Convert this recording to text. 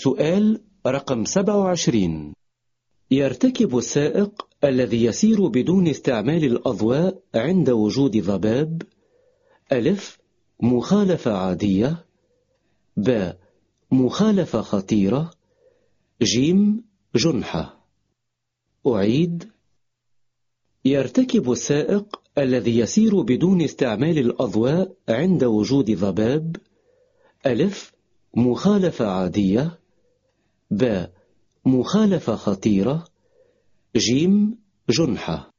السؤال رقم 27 يرتكب السائق الذي يسير بدون استعمال الأضواء عند وجود ضباب. ألف مخالفة عادية. ب مخالفة خطيرة. جيم جنحة. أعيد. يرتكب السائق الذي يسير بدون استعمال الأضواء عند وجود ضباب. ألف مخالفة عادية. ب. مخالفة خطيرة. جيم جنحة.